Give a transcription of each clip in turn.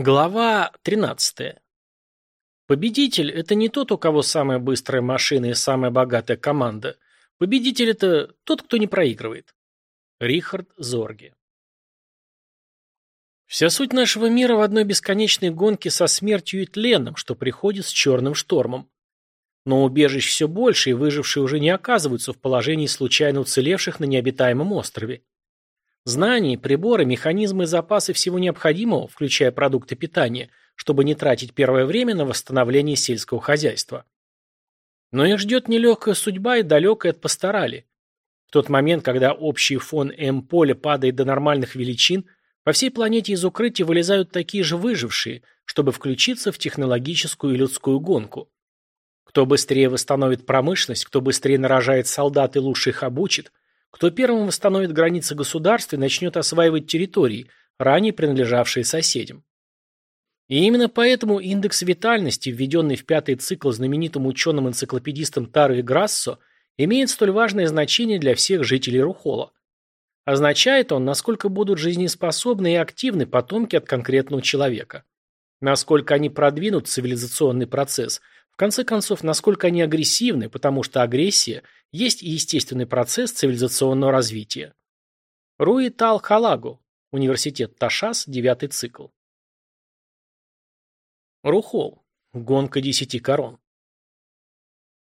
Глава 13. Победитель – это не тот, у кого самая быстрая машина и самая богатая команда. Победитель – это тот, кто не проигрывает. Рихард Зорге. Вся суть нашего мира в одной бесконечной гонке со смертью и тленом, что приходит с черным штормом. Но убежищ все больше, и выжившие уже не оказываются в положении случайно уцелевших на необитаемом острове. Знания, приборы, механизмы и запасы всего необходимого, включая продукты питания, чтобы не тратить первое время на восстановление сельского хозяйства. Но их ждет нелегкая судьба и далекая от пасторали. В тот момент, когда общий фон М-поля падает до нормальных величин, по всей планете из укрытия вылезают такие же выжившие, чтобы включиться в технологическую и людскую гонку. Кто быстрее восстановит промышленность, кто быстрее нарожает солдат и лучше их обучит – кто первым восстановит границы государства и начнет осваивать территории, ранее принадлежавшие соседям. И именно поэтому индекс витальности, введенный в пятый цикл знаменитым ученым-энциклопедистом Таро и Грассо, имеет столь важное значение для всех жителей Рухола. Означает он, насколько будут жизнеспособны и активны потомки от конкретного человека. Насколько они продвинут цивилизационный процесс – конце концов, насколько они агрессивны, потому что агрессия есть и естественный процесс цивилизационного развития. Руи Тал Халагу, Университет Ташас, девятый цикл. Рухол. Гонка десяти корон.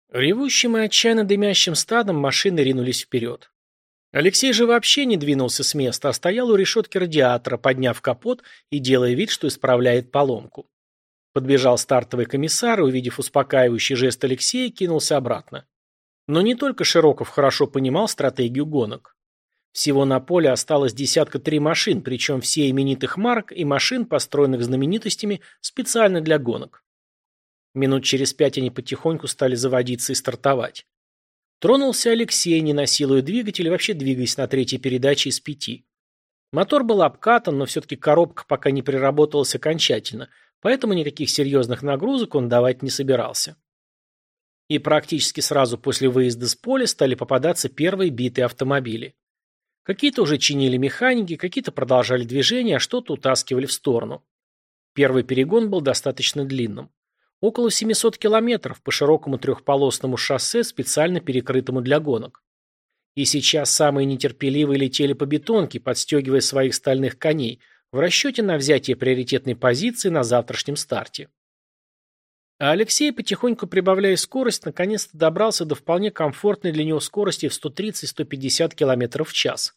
Ревущим и отчаянно дымящим стадом машины ринулись вперед. Алексей же вообще не двинулся с места, а стоял у решетки радиатора, подняв капот и делая вид, что исправляет поломку. Подбежал стартовый комиссар и, увидев успокаивающий жест Алексея, кинулся обратно. Но не только Широков хорошо понимал стратегию гонок. Всего на поле осталось десятка три машин, причем все именитых марок и машин, построенных знаменитостями специально для гонок. Минут через пять они потихоньку стали заводиться и стартовать. Тронулся Алексей, не насилуя двигатель, вообще двигаясь на третьей передаче из пяти. Мотор был обкатан, но все-таки коробка пока не приработалась окончательно – поэтому никаких серьезных нагрузок он давать не собирался. И практически сразу после выезда с поля стали попадаться первые битые автомобили. Какие-то уже чинили механики, какие-то продолжали движение, а что-то утаскивали в сторону. Первый перегон был достаточно длинным. Около 700 километров по широкому трехполосному шоссе, специально перекрытому для гонок. И сейчас самые нетерпеливые летели по бетонке, подстегивая своих стальных коней – в расчете на взятие приоритетной позиции на завтрашнем старте. А Алексей, потихоньку прибавляя скорость, наконец-то добрался до вполне комфортной для него скорости в 130-150 км в час.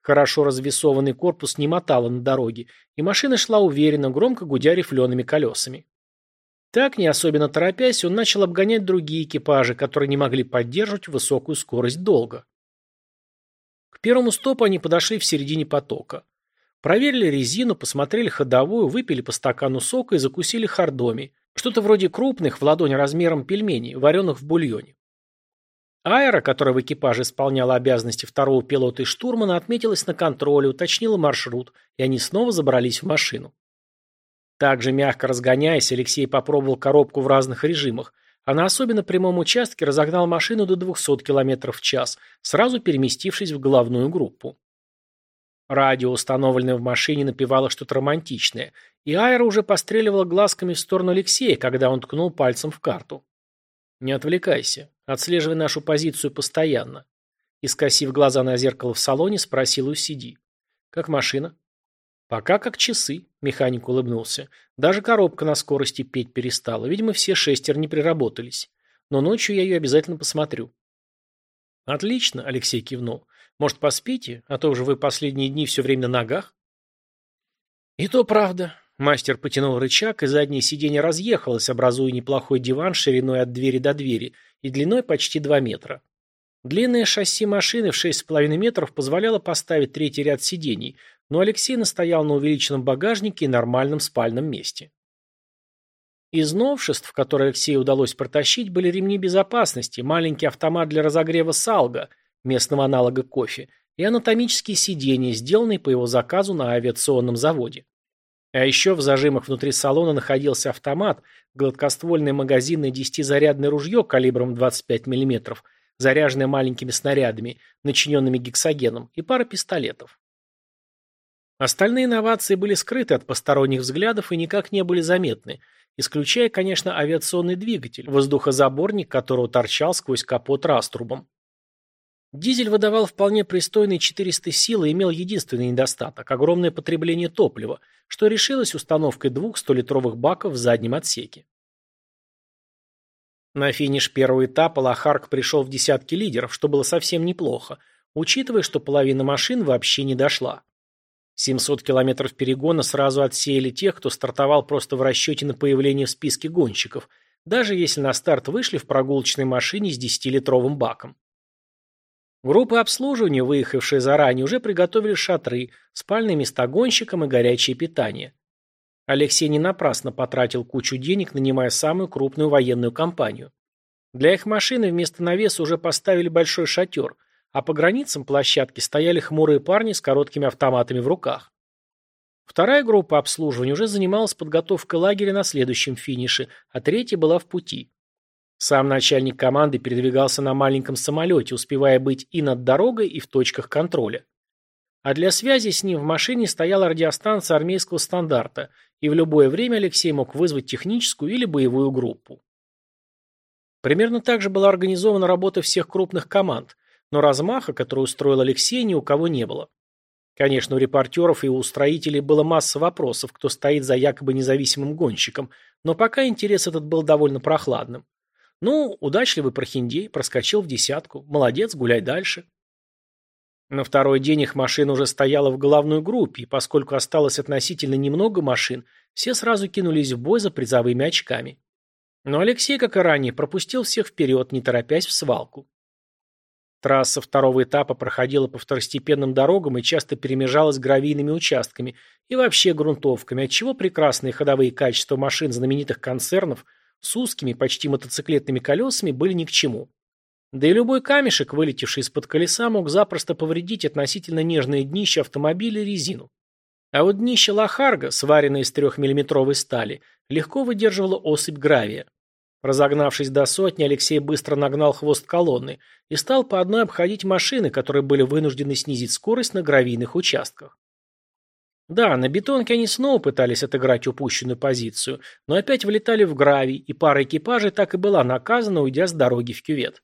Хорошо развесованный корпус не мотало на дороге, и машина шла уверенно, громко гудя рифлеными колесами. Так, не особенно торопясь, он начал обгонять другие экипажи, которые не могли поддерживать высокую скорость долго. К первому стопу они подошли в середине потока. Проверили резину, посмотрели ходовую, выпили по стакану сока и закусили хардоми. Что-то вроде крупных, в ладонь размером пельменей, вареных в бульоне. Айра, которая в экипаже исполняла обязанности второго пилота и штурмана, отметилась на контроле, уточнила маршрут, и они снова забрались в машину. Также мягко разгоняясь, Алексей попробовал коробку в разных режимах, а на особенно прямом участке разогнал машину до 200 км в час, сразу переместившись в головную группу. Радио, установленное в машине, напевало что-то романтичное, и Айра уже постреливала глазками в сторону Алексея, когда он ткнул пальцем в карту. «Не отвлекайся. Отслеживай нашу позицию постоянно». И, скосив глаза на зеркало в салоне, спросил у Сиди. «Как машина?» «Пока как часы», — механик улыбнулся. «Даже коробка на скорости петь перестала. Видимо, все шестер не приработались. Но ночью я ее обязательно посмотрю». «Отлично», — Алексей кивнул. Может, поспите, а то уже вы последние дни все время на ногах? И то правда. Мастер потянул рычаг, и заднее сиденье разъехалось, образуя неплохой диван шириной от двери до двери и длиной почти 2 метра. Длинное шасси машины в 6,5 метров позволяло поставить третий ряд сидений, но Алексей настоял на увеличенном багажнике и нормальном спальном месте. Из новшеств, которые Алексею удалось протащить, были ремни безопасности, маленький автомат для разогрева салга – местного аналога кофе, и анатомические сиденья, сделанные по его заказу на авиационном заводе. А еще в зажимах внутри салона находился автомат, гладкоствольное магазинное 10-зарядное ружье калибром 25 мм, заряженное маленькими снарядами, начиненными гексогеном, и пара пистолетов. Остальные инновации были скрыты от посторонних взглядов и никак не были заметны, исключая, конечно, авиационный двигатель, воздухозаборник которого торчал сквозь капот раструбом. Дизель выдавал вполне пристойные 400 сил и имел единственный недостаток – огромное потребление топлива, что решилось установкой двух 100-литровых баков в заднем отсеке. На финиш первого этапа Лохарк пришел в десятки лидеров, что было совсем неплохо, учитывая, что половина машин вообще не дошла. 700 километров перегона сразу отсеяли тех, кто стартовал просто в расчете на появление в списке гонщиков, даже если на старт вышли в прогулочной машине с 10-литровым баком. Группы обслуживания, выехавшие заранее, уже приготовили шатры, спальные места гонщикам и горячее питание. Алексей не напрасно потратил кучу денег, нанимая самую крупную военную компанию. Для их машины вместо навеса уже поставили большой шатер – а по границам площадки стояли хмурые парни с короткими автоматами в руках. Вторая группа обслуживания уже занималась подготовкой лагеря на следующем финише, а третья была в пути. Сам начальник команды передвигался на маленьком самолете, успевая быть и над дорогой, и в точках контроля. А для связи с ним в машине стояла радиостанция армейского стандарта, и в любое время Алексей мог вызвать техническую или боевую группу. Примерно так же была организована работа всех крупных команд, но размаха, который устроил Алексей, ни у кого не было. Конечно, у репортеров и у строителей было масса вопросов, кто стоит за якобы независимым гонщиком, но пока интерес этот был довольно прохладным. Ну, удачливый прохиндей, проскочил в десятку, молодец, гуляй дальше. На второй день их машина уже стояла в головной группе, и поскольку осталось относительно немного машин, все сразу кинулись в бой за призовыми очками. Но Алексей, как и ранее, пропустил всех вперед, не торопясь в свалку. Трасса второго этапа проходила по второстепенным дорогам и часто перемежалась гравийными участками и вообще грунтовками, отчего прекрасные ходовые качества машин знаменитых концернов с узкими, почти мотоциклетными колесами были ни к чему. Да и любой камешек, вылетевший из-под колеса, мог запросто повредить относительно нежное днище автомобиля и резину. А вот днище Лохарга, сваренное из трехмиллиметровой стали, легко выдерживало осыпь гравия. Разогнавшись до сотни, Алексей быстро нагнал хвост колонны и стал по одной обходить машины, которые были вынуждены снизить скорость на гравийных участках. Да, на бетонке они снова пытались отыграть упущенную позицию, но опять влетали в гравий, и пара экипажей так и была наказана, уйдя с дороги в кювет.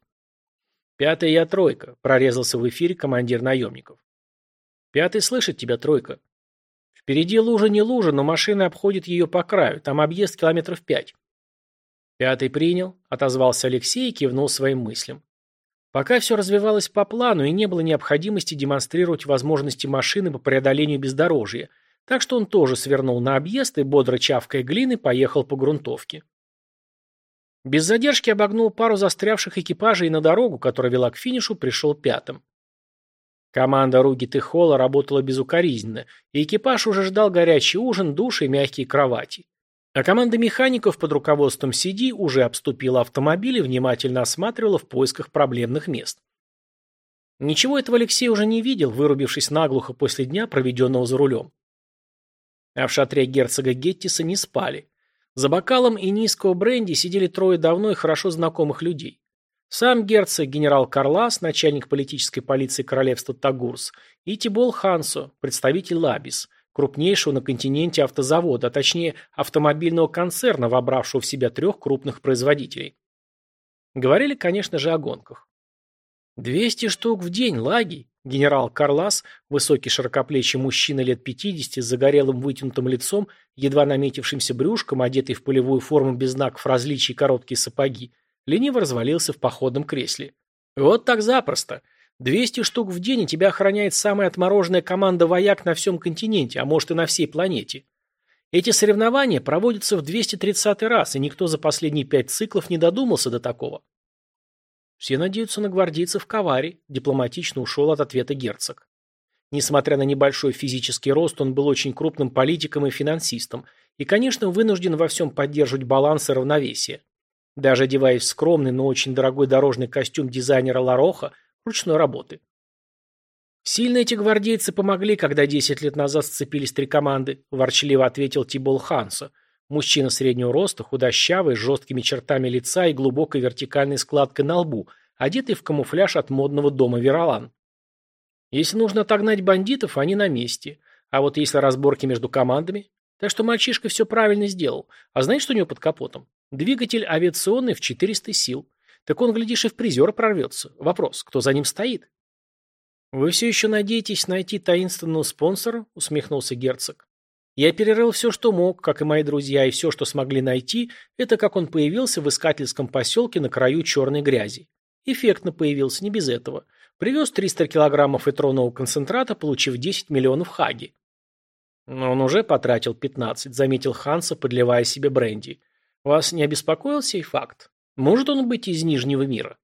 «Пятая я тройка», — прорезался в эфире командир наемников. «Пятый слышит тебя, тройка». «Впереди лужа не лужа, но машина обходит ее по краю, там объезд километров пять». «Пятый принял», — отозвался Алексей и кивнул своим мыслям. Пока все развивалось по плану и не было необходимости демонстрировать возможности машины по преодолению бездорожья, так что он тоже свернул на объезд и, бодро чавкая глины, поехал по грунтовке. Без задержки обогнул пару застрявших экипажей и на дорогу, которая вела к финишу, пришел пятым. Команда Ругит и Холла работала безукоризненно, и экипаж уже ждал горячий ужин, душ и мягкие кровати. А команда механиков под руководством Сиди уже обступила автомобиль и внимательно осматривала в поисках проблемных мест. Ничего этого Алексей уже не видел, вырубившись наглухо после дня, проведенного за рулем. А в шатре герцога Геттиса не спали. За бокалом и низкого бренди сидели трое давно и хорошо знакомых людей. Сам герцог, генерал Карлас, начальник политической полиции королевства Тагурс, и Тибол Хансо, представитель Лабис, крупнейшего на континенте автозавода, а точнее автомобильного концерна, вобравшего в себя трех крупных производителей. Говорили, конечно же, о гонках. 200 штук в день, лаги. Генерал Карлас, высокий широкоплечий мужчина лет 50 с загорелым вытянутым лицом, едва наметившимся брюшком, одетый в полевую форму без знаков различий короткие сапоги, лениво развалился в походном кресле. Вот так запросто. Двести штук в день, и тебя охраняет самая отмороженная команда вояк на всем континенте, а может и на всей планете. Эти соревнования проводятся в 230 раз, и никто за последние пять циклов не додумался до такого. Все надеются на гвардейцев Ковари, дипломатично ушел от ответа герцог. Несмотря на небольшой физический рост, он был очень крупным политиком и финансистом, и, конечно, вынужден во всем поддерживать баланс и равновесие. Даже одеваясь в скромный, но очень дорогой дорожный костюм дизайнера Лароха, ручной работы. «Сильно эти гвардейцы помогли, когда десять лет назад сцепились три команды», – ворчливо ответил Тибол Ханса. Мужчина среднего роста, худощавый, с жесткими чертами лица и глубокой вертикальной складкой на лбу, одетый в камуфляж от модного дома Веролан. «Если нужно отогнать бандитов, они на месте. А вот если разборки между командами? Так что мальчишка все правильно сделал. А знаешь, что у него под капотом? Двигатель авиационный в 400 сил. Так он, глядишь, и в призер прорвется. Вопрос, кто за ним стоит? «Вы все еще надеетесь найти таинственного спонсора?» – усмехнулся герцог. «Я перерыл все, что мог, как и мои друзья, и все, что смогли найти, это как он появился в искательском поселке на краю черной грязи. Эффектно появился, не без этого. Привез 300 килограммов этронового концентрата, получив 10 миллионов хаги. Но он уже потратил 15, заметил Ханса, подливая себе бренди. Вас не обеспокоил сей факт? Может он быть из Нижнего мира?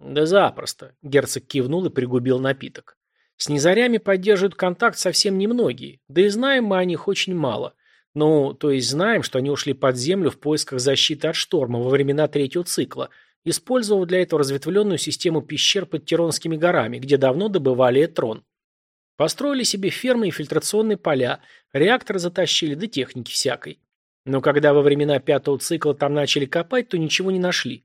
Да запросто. Герцог кивнул и пригубил напиток. С низарями поддерживают контакт совсем немногие, да и знаем мы о них очень мало. Ну, то есть знаем, что они ушли под землю в поисках защиты от шторма во времена третьего цикла, использовав для этого разветвленную систему пещер под Тиронскими горами, где давно добывали этрон. Построили себе фермы и фильтрационные поля, реакторы затащили, да техники всякой. Но когда во времена пятого цикла там начали копать, то ничего не нашли.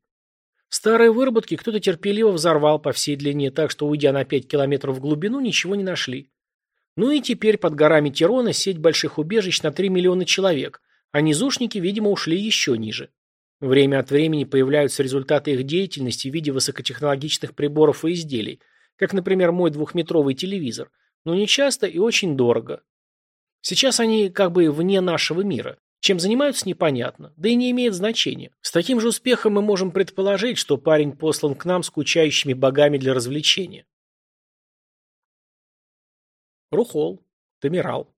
Старые выработки кто-то терпеливо взорвал по всей длине, так что, уйдя на 5 километров в глубину, ничего не нашли. Ну и теперь под горами Тирона сеть больших убежищ на 3 миллиона человек, а низушники, видимо, ушли еще ниже. Время от времени появляются результаты их деятельности в виде высокотехнологичных приборов и изделий, как, например, мой двухметровый телевизор, но не часто и очень дорого. Сейчас они как бы вне нашего мира. Чем занимаются, непонятно, да и не имеет значения. С таким же успехом мы можем предположить, что парень послан к нам скучающими богами для развлечения. Рухол. Тамирал.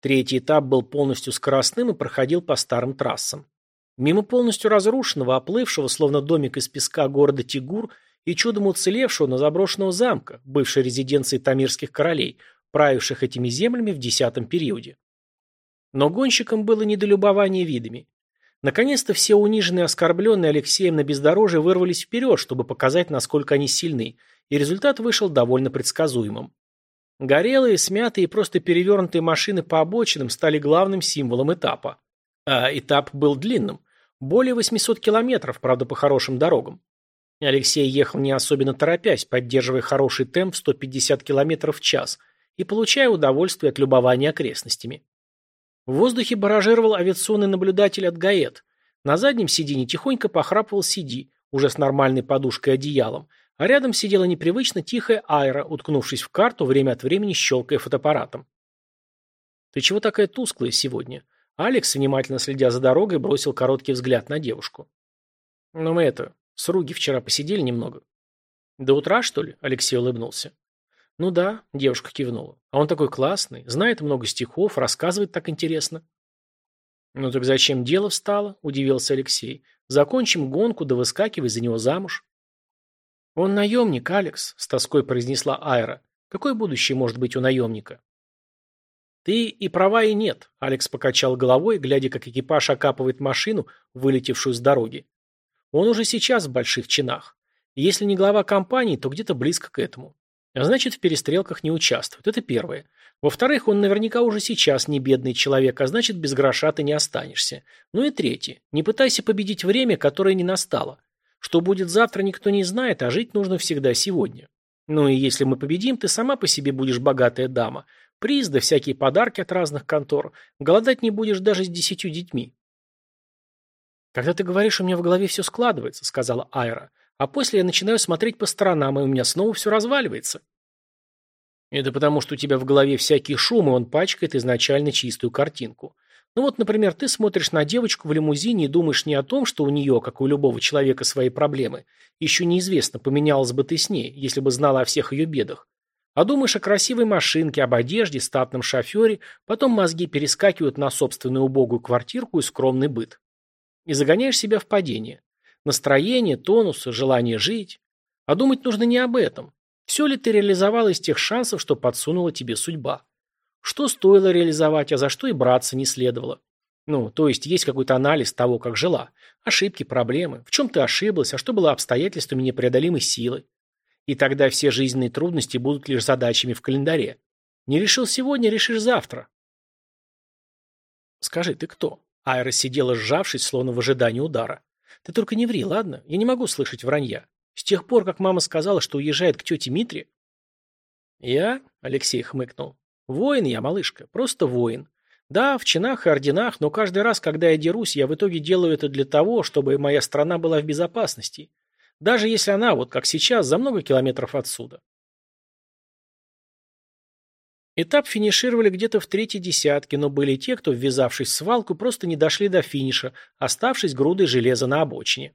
Третий этап был полностью скоростным и проходил по старым трассам. Мимо полностью разрушенного, оплывшего, словно домик из песка города Тигур, и чудом уцелевшего, но заброшенного замка, бывшей резиденции тамирских королей, правивших этими землями в десятом периоде. Но гонщикам было недолюбование видами. Наконец-то все униженные и оскорбленные Алексеем на бездорожье вырвались вперед, чтобы показать, насколько они сильны, и результат вышел довольно предсказуемым. Горелые, смятые и просто перевернутые машины по обочинам стали главным символом этапа. А этап был длинным. Более 800 километров, правда, по хорошим дорогам. Алексей ехал не особенно торопясь, поддерживая хороший темп 150 километров в час и получая удовольствие от любования окрестностями. В воздухе баражировал авиационный наблюдатель от ГАЭТ. На заднем сиденье тихонько похрапывал Сиди, уже с нормальной подушкой и одеялом, а рядом сидела непривычно тихая Айра, уткнувшись в карту, время от времени щелкая фотоаппаратом. «Ты чего такая тусклая сегодня?» Алекс, внимательно следя за дорогой, бросил короткий взгляд на девушку. «Ну мы это, с Руги вчера посидели немного». «До утра, что ли?» – Алексей улыбнулся. «Ну да», – девушка кивнула. «А он такой классный, знает много стихов, рассказывает так интересно». «Ну так зачем дело встало?» – удивился Алексей. «Закончим гонку, да выскакивай за него замуж». «Он наемник, Алекс», – с тоской произнесла Айра. «Какое будущее может быть у наемника?» «Ты и права, и нет», — Алекс покачал головой, глядя, как экипаж окапывает машину, вылетевшую с дороги. «Он уже сейчас в больших чинах. Если не глава компании, то где-то близко к этому. А значит, в перестрелках не участвует. Это первое. Во-вторых, он наверняка уже сейчас не бедный человек, а значит, без гроша ты не останешься. Ну и третье. Не пытайся победить время, которое не настало. Что будет завтра, никто не знает, а жить нужно всегда сегодня. Ну и если мы победим, ты сама по себе будешь богатая дама. Приз всякие подарки от разных контор. Голодать не будешь даже с десятью детьми. «Когда ты говоришь, у меня в голове все складывается», — сказала Айра. «А после я начинаю смотреть по сторонам, и у меня снова все разваливается». «Это потому, что у тебя в голове всякий шум, и он пачкает изначально чистую картинку. Ну вот, например, ты смотришь на девочку в лимузине и думаешь не о том, что у нее, как у любого человека, свои проблемы. Еще неизвестно, поменялась бы ты с ней, если бы знала о всех ее бедах. А думаешь о красивой машинке, об одежде, статном шофере, потом мозги перескакивают на собственную убогую квартирку и скромный быт. И загоняешь себя в падение. Настроение, тонус, желание жить. А думать нужно не об этом. Все ли ты реализовал из тех шансов, что подсунула тебе судьба? Что стоило реализовать, а за что и браться не следовало? Ну, то есть есть какой-то анализ того, как жила. Ошибки, проблемы. В чем ты ошиблась, а что было обстоятельствами непреодолимой силы? И тогда все жизненные трудности будут лишь задачами в календаре. Не решил сегодня, решишь завтра. Скажи, ты кто? Айра сидела сжавшись, словно в ожидании удара. Ты только не ври, ладно? Я не могу слышать вранья. С тех пор, как мама сказала, что уезжает к тете Митре... Я? Алексей хмыкнул. Воин я, малышка, просто воин. Да, в чинах и орденах, но каждый раз, когда я дерусь, я в итоге делаю это для того, чтобы моя страна была в безопасности. Даже если она, вот как сейчас, за много километров отсюда. Этап финишировали где-то в третьей десятке, но были те, кто, ввязавшись в свалку, просто не дошли до финиша, оставшись грудой железа на обочине.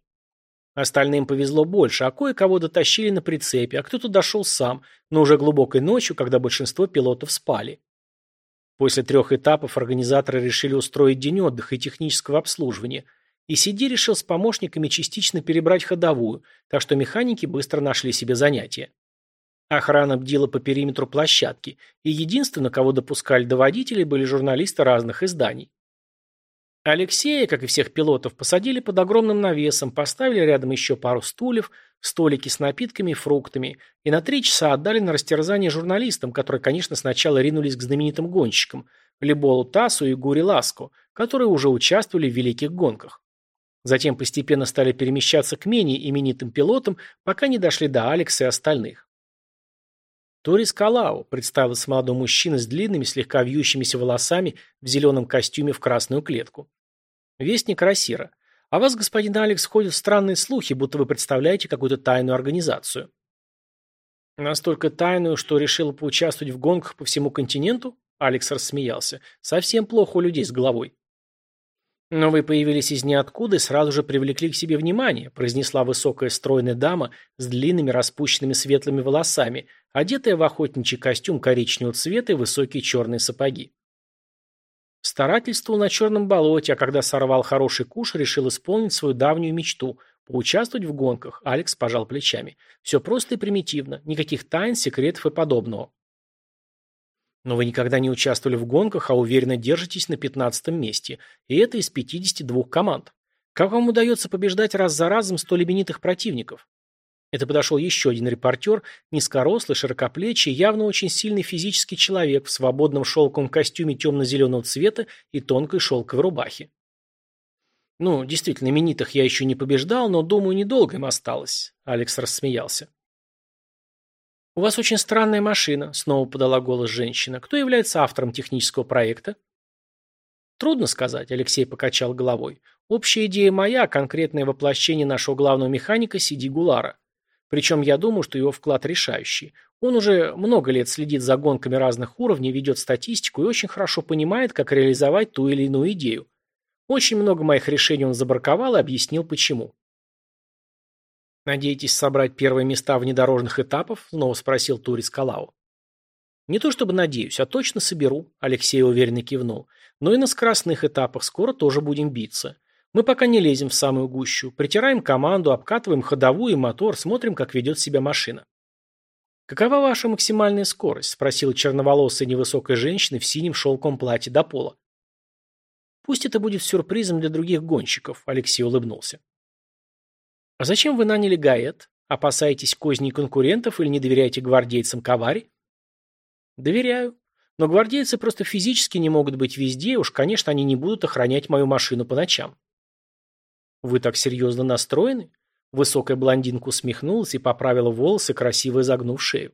Остальным повезло больше, а кое-кого дотащили на прицепе, а кто-то дошел сам, но уже глубокой ночью, когда большинство пилотов спали. После трех этапов организаторы решили устроить день отдыха и технического обслуживания, и Сиди решил с помощниками частично перебрать ходовую, так что механики быстро нашли себе занятия. Охрана бдила по периметру площадки, и единственно, кого допускали до водителей, были журналисты разных изданий. Алексея, как и всех пилотов, посадили под огромным навесом, поставили рядом еще пару стульев, столики с напитками и фруктами, и на три часа отдали на растерзание журналистам, которые, конечно, сначала ринулись к знаменитым гонщикам – Леболу Тасу и Гури Ласко, которые уже участвовали в великих гонках. Затем постепенно стали перемещаться к менее именитым пилотам, пока не дошли до Алекса и остальных. Торис Калау представился молодой мужчина с длинными, слегка вьющимися волосами в зеленом костюме в красную клетку. Вестник Рассира. О вас, господин Алекс, ходят странные слухи, будто вы представляете какую-то тайную организацию. Настолько тайную, что решила поучаствовать в гонках по всему континенту? Алекс рассмеялся. Совсем плохо у людей с головой. «Но вы появились из ниоткуда и сразу же привлекли к себе внимание», произнесла высокая стройная дама с длинными распущенными светлыми волосами, одетая в охотничий костюм коричневого цвета и высокие черные сапоги. Старательствовал на черном болоте, а когда сорвал хороший куш, решил исполнить свою давнюю мечту – поучаствовать в гонках. Алекс пожал плечами. Все просто и примитивно, никаких тайн, секретов и подобного. Но вы никогда не участвовали в гонках, а уверенно держитесь на 15 месте. И это из 52 команд. Как вам удается побеждать раз за разом столь именитых противников? Это подошел еще один репортер, низкорослый, широкоплечий, явно очень сильный физический человек в свободном шелковом костюме темно-зеленого цвета и тонкой шелковой рубахе. Ну, действительно, именитых я еще не побеждал, но, думаю, недолго им осталось. Алекс рассмеялся. «У вас очень странная машина», — снова подала голос женщина. «Кто является автором технического проекта?» «Трудно сказать», — Алексей покачал головой. «Общая идея моя, конкретное воплощение нашего главного механика Сиди Гулара. Причем я думаю, что его вклад решающий. Он уже много лет следит за гонками разных уровней, ведет статистику и очень хорошо понимает, как реализовать ту или иную идею. Очень много моих решений он забраковал и объяснил, почему. «Надеетесь собрать первые места внедорожных этапов?» – снова спросил Турис Калау. «Не то чтобы надеюсь, а точно соберу», – Алексей уверенно кивнул. «Но и на скоростных этапах скоро тоже будем биться. Мы пока не лезем в самую гущу. Притираем команду, обкатываем ходовую и мотор, смотрим, как ведет себя машина». «Какова ваша максимальная скорость?» – спросила черноволосая невысокая женщина в синем шелком платье до пола. «Пусть это будет сюрпризом для других гонщиков», – Алексей улыбнулся. А зачем вы наняли Гаэт? Опасаетесь козней конкурентов или не доверяете гвардейцам Кавари? Доверяю. Но гвардейцы просто физически не могут быть везде, уж, конечно, они не будут охранять мою машину по ночам. Вы так серьезно настроены? Высокая блондинка усмехнулась и поправила волосы, красиво изогнув шею.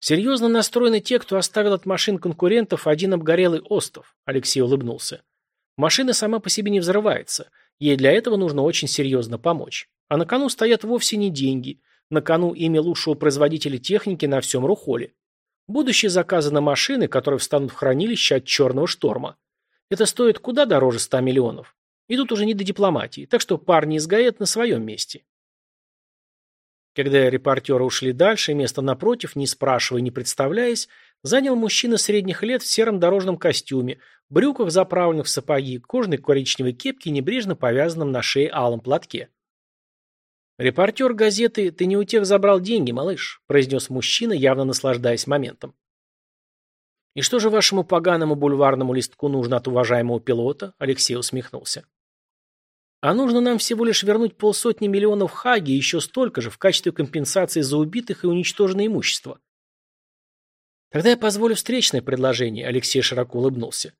Серьезно настроены те, кто оставил от машин конкурентов один обгорелый остов, Алексей улыбнулся. Машина сама по себе не взрывается. Ей для этого нужно очень серьезно помочь. А на кону стоят вовсе не деньги. На кону имя лучшего производителя техники на всем Рухоле. Будущие заказы на машины, которые встанут в хранилище от черного шторма. Это стоит куда дороже 100 миллионов. И тут уже не до дипломатии, так что парни из ГАЭТ на своем месте. Когда репортеры ушли дальше, место напротив, не спрашивая, не представляясь, занял мужчина средних лет в сером дорожном костюме, брюках, заправленных в сапоги, кожаной коричневой кепке, небрежно повязанном на шее алом платке. «Репортер газеты «Ты не у тех забрал деньги, малыш», произнес мужчина, явно наслаждаясь моментом. «И что же вашему поганому бульварному листку нужно от уважаемого пилота?» Алексей усмехнулся. «А нужно нам всего лишь вернуть полсотни миллионов хаги и еще столько же в качестве компенсации за убитых и уничтоженное имущество». «Тогда я позволю встречное предложение», — Алексей широко улыбнулся.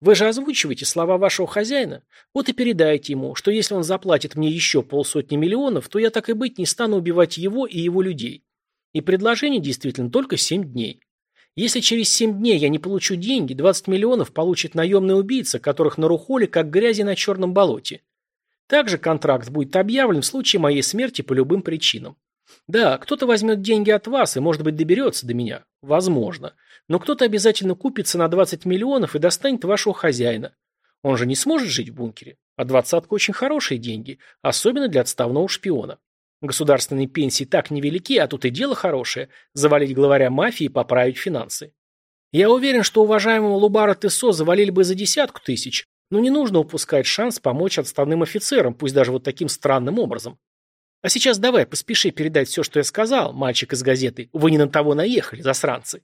«Вы же озвучиваете слова вашего хозяина? Вот и передайте ему, что если он заплатит мне еще полсотни миллионов, то я так и быть не стану убивать его и его людей. И предложение действительно только семь дней. Если через 7 дней я не получу деньги, 20 миллионов получит наемный убийца, которых нарухоли как грязи на черном болоте. Также контракт будет объявлен в случае моей смерти по любым причинам. Да, кто-то возьмет деньги от вас и, может быть, доберется до меня. Возможно. Но кто-то обязательно купится на 20 миллионов и достанет вашего хозяина. Он же не сможет жить в бункере. А двадцатка очень хорошие деньги, особенно для отставного шпиона. Государственные пенсии так невелики, а тут и дело хорошее – завалить главаря мафии и поправить финансы. Я уверен, что уважаемого Лубара Тесо завалили бы за десятку тысяч, но не нужно упускать шанс помочь отставным офицерам, пусть даже вот таким странным образом. А сейчас давай, поспеши передать все, что я сказал, мальчик из газеты. Вы не на того наехали, засранцы.